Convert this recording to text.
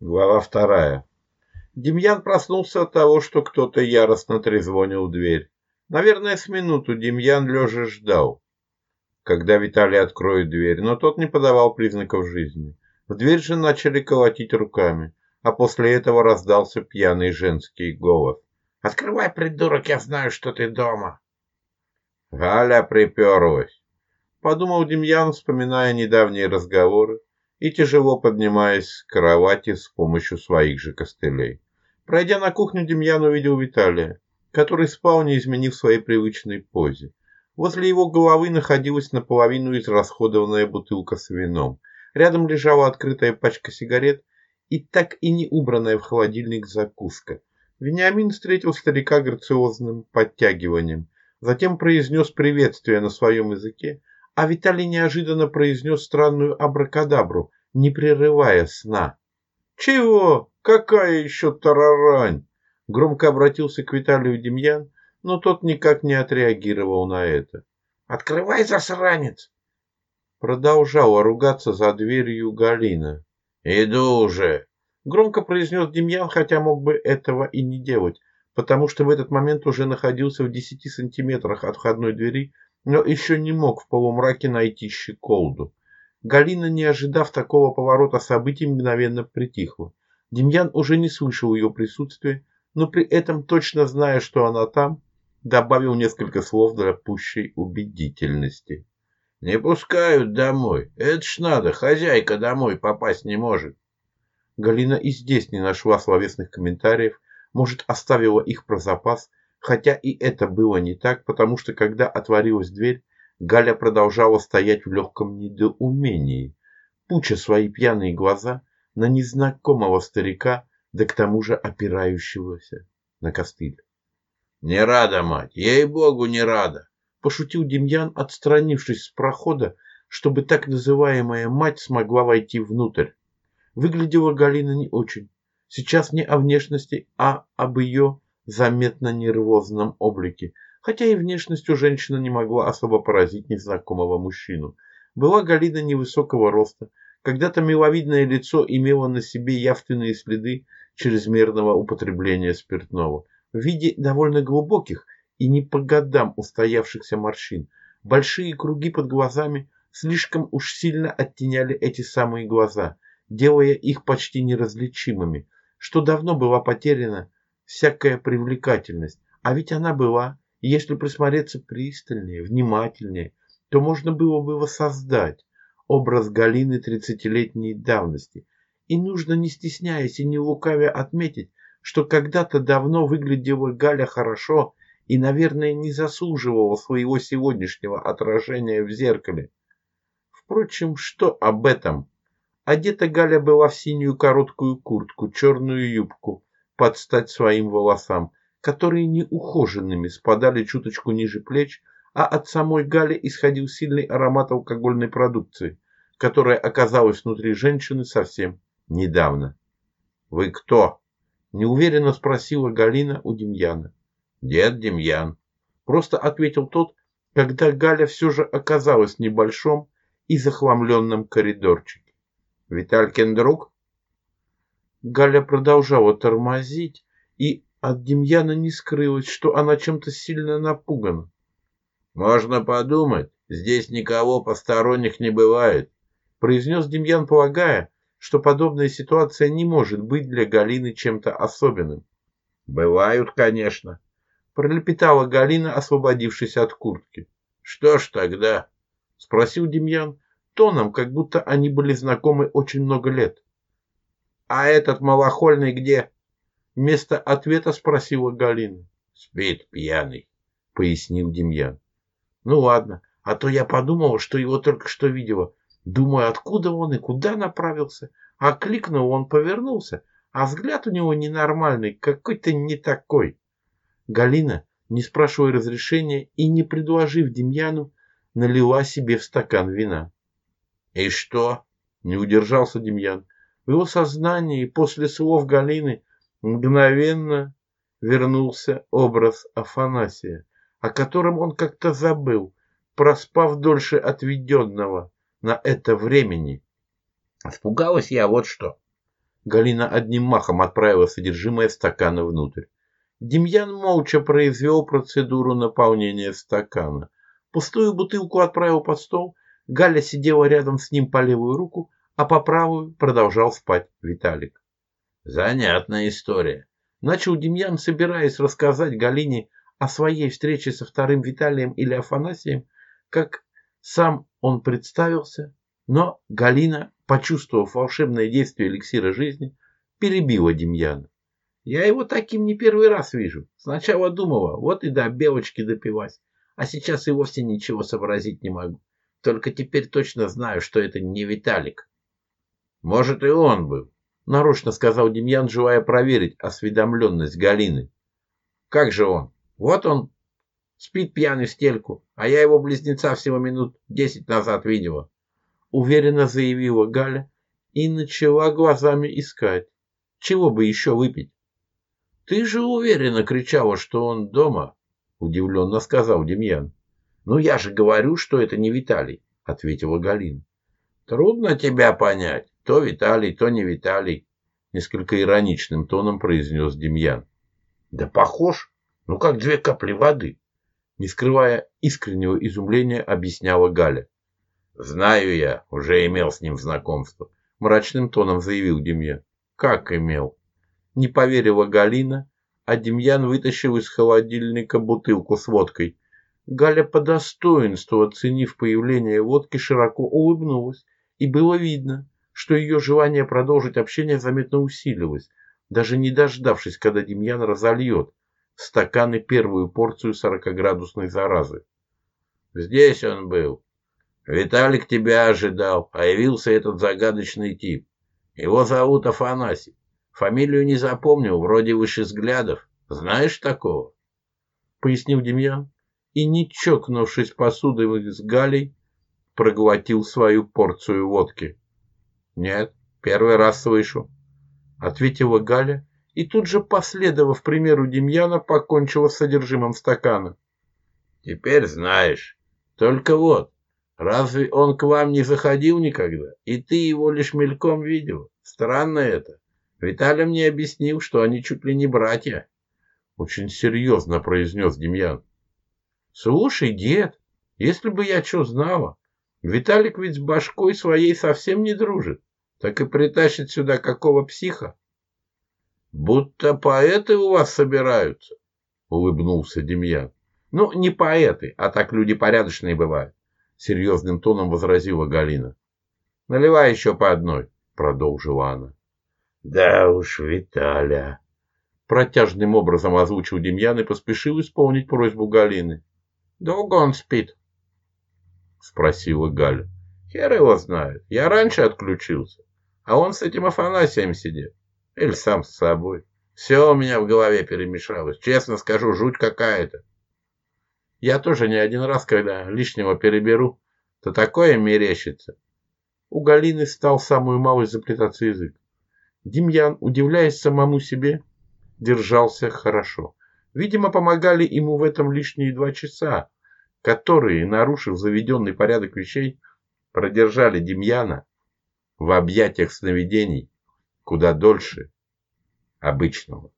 Глава вторая. Демьян проснулся от того, что кто-то яростно трезвонил в дверь. Наверное, с минуту Демьян лежа ждал, когда Виталий откроет дверь, но тот не подавал признаков жизни. В дверь же начали колотить руками, а после этого раздался пьяный женский голос. «Открывай, придурок, я знаю, что ты дома!» Галя приперлась. Подумал Демьян, вспоминая недавние разговоры, и тяжело поднимаясь с кровати с помощью своих же костылей. Пройдя на кухню, Демьян увидел Виталия, который спал, не изменив своей привычной позе. Возле его головы находилась наполовину израсходованная бутылка с вином. Рядом лежала открытая пачка сигарет и так и не убранная в холодильник закуска. Вениамин встретил старика грациозным подтягиванием, затем произнес приветствие на своем языке, а Виталий неожиданно произнес странную абракадабру, не прерывая сна. «Чего? Какая еще тарарань?» Громко обратился к Виталию Демьян, но тот никак не отреагировал на это. «Открывай, засранец!» Продолжала ругаться за дверью Галина. «Иду уже!» Громко произнес Демьян, хотя мог бы этого и не делать, потому что в этот момент уже находился в десяти сантиметрах от входной двери но еще не мог в полумраке найти щеколду. Галина, не ожидав такого поворота событий, мгновенно притихла. Демьян уже не слышал ее присутствия, но при этом, точно зная, что она там, добавил несколько слов для пущей убедительности. «Не пускают домой. Это ж надо, хозяйка домой попасть не может». Галина и здесь не нашла словесных комментариев, может, оставила их про запас, Хотя и это было не так, потому что когда отворилась дверь, Галя продолжала стоять в легком недоумении, пуча свои пьяные глаза на незнакомого старика, да к тому же опирающегося на костыль. — Не рада, мать, ей-богу, не рада! — пошутил Демьян, отстранившись с прохода, чтобы так называемая мать смогла войти внутрь. Выглядела Галина не очень. Сейчас не о внешности, а об ее заметно нервозном облике, хотя и внешность у женщины не могла особо поразить незнакомого мужчину. Была Галина невысокого роста, когда-то миловидное лицо имело на себе явственные следы чрезмерного употребления спиртного в виде довольно глубоких и не по годам устоявшихся морщин. Большие круги под глазами слишком уж сильно оттеняли эти самые глаза, делая их почти неразличимыми, что давно была потеряна всякая привлекательность. А ведь она была, если присмотреться пристальнее, внимательнее, то можно было бы воссоздать образ Галины тридцатилетней давности. И нужно, не стесняясь и не лукавя отметить, что когда-то давно выглядела Галя хорошо и, наверное, не заслуживала своего сегодняшнего отражения в зеркале. Впрочем, что об этом? Одета Галя была в синюю короткую куртку, черную юбку, под стать своим волосам, которые неухоженными спадали чуточку ниже плеч, а от самой Гали исходил сильный аромат алкогольной продукции, которая оказалась внутри женщины совсем недавно. «Вы кто?» – неуверенно спросила Галина у Демьяна. «Дед Демьян», – просто ответил тот, когда Галя все же оказалась в небольшом и захламленном коридорчике. «Виталькин друг?» Галя продолжала тормозить, и от Демьяна не скрылось, что она чем-то сильно напугана. «Можно подумать, здесь никого посторонних не бывает», произнес Демьян, полагая, что подобная ситуация не может быть для Галины чем-то особенным. «Бывают, конечно», пролепетала Галина, освободившись от куртки. «Что ж тогда?» — спросил Демьян, тоном, как будто они были знакомы очень много лет. «А этот малохольный где?» Вместо ответа спросила Галина. «Спит пьяный», — пояснил Демьян. «Ну ладно, а то я подумала, что его только что видела. Думаю, откуда он и куда направился. А кликнул, он повернулся, а взгляд у него ненормальный, какой-то не такой». Галина, не спрашивая разрешения и не предложив Демьяну, налила себе в стакан вина. «И что?» — не удержался Демьян. В его сознании после слов Галины мгновенно вернулся образ Афанасия, о котором он как-то забыл, проспав дольше отведенного на это времени. Испугалась я вот что. Галина одним махом отправила содержимое стакана внутрь. Демьян молча произвел процедуру наполнения стакана. Пустую бутылку отправил под стол. Галя сидела рядом с ним по левую руку, а по правую продолжал спать Виталик. Занятная история. Начал Демьян, собираясь рассказать Галине о своей встрече со вторым Виталием или Афанасием, как сам он представился, но Галина, почувствовав волшебное действие эликсира жизни, перебила Демьяна. Я его таким не первый раз вижу. Сначала думала, вот и до белочки допилась, а сейчас и вовсе ничего сообразить не могу. Только теперь точно знаю, что это не Виталик. Может, и он был, нарочно сказал Демьян, желая проверить осведомленность Галины. Как же он? Вот он спит пьяный в стельку, а я его близнеца всего минут десять назад видела. Уверенно заявила Галя и начала глазами искать. Чего бы еще выпить? Ты же уверенно кричала, что он дома, удивленно сказал Демьян. Ну я же говорю, что это не Виталий, ответила Галина. Трудно тебя понять. То Виталий, то не Виталий, несколько ироничным тоном произнес Демьян. Да похож, ну как две капли воды, не скрывая искреннего изумления, объясняла Галя. Знаю я, уже имел с ним знакомство, мрачным тоном заявил Демьян. Как имел? Не поверила Галина, а Демьян вытащил из холодильника бутылку с водкой. Галя по достоинству, оценив появление водки, широко улыбнулась, и было видно, что ее желание продолжить общение заметно усилилось, даже не дождавшись, когда Демьян разольет в стаканы первую порцию сорокоградусной заразы. Здесь он был. Виталик тебя ожидал, а явился этот загадочный тип. Его зовут Афанасий. Фамилию не запомнил, вроде выше взглядов. Знаешь такого? Пояснил Демьян и, не чокнувшись посудой с Галей, проглотил свою порцию водки. «Нет, первый раз слышу», — ответила Галя и тут же, последовав примеру Демьяна, покончила с содержимым стакана. «Теперь знаешь. Только вот, разве он к вам не заходил никогда, и ты его лишь мельком видел? Странно это. Виталий мне объяснил, что они чуть ли не братья». Очень серьезно произнес Демьян. «Слушай, дед, если бы я что знала, Виталик ведь с башкой своей совсем не дружит так и притащит сюда какого психа. — Будто поэты у вас собираются, — улыбнулся Демьян. — Ну, не поэты, а так люди порядочные бывают, — серьезным тоном возразила Галина. — Наливай еще по одной, — продолжила она. — Да уж, Виталя, — протяжным образом озвучил Демьян и поспешил исполнить просьбу Галины. — Долго он спит? — спросила Галя. — Хер его знает, я раньше отключился. А он с этим Афанасием сидит. Или сам с собой. Все у меня в голове перемешалось. Честно скажу, жуть какая-то. Я тоже не один раз, когда лишнего переберу, то такое мерещится. У Галины стал самую малость заплетаться язык. Демьян, удивляясь самому себе, держался хорошо. Видимо, помогали ему в этом лишние два часа, которые, нарушив заведенный порядок вещей, продержали Демьяна в объятиях сновидений куда дольше обычного.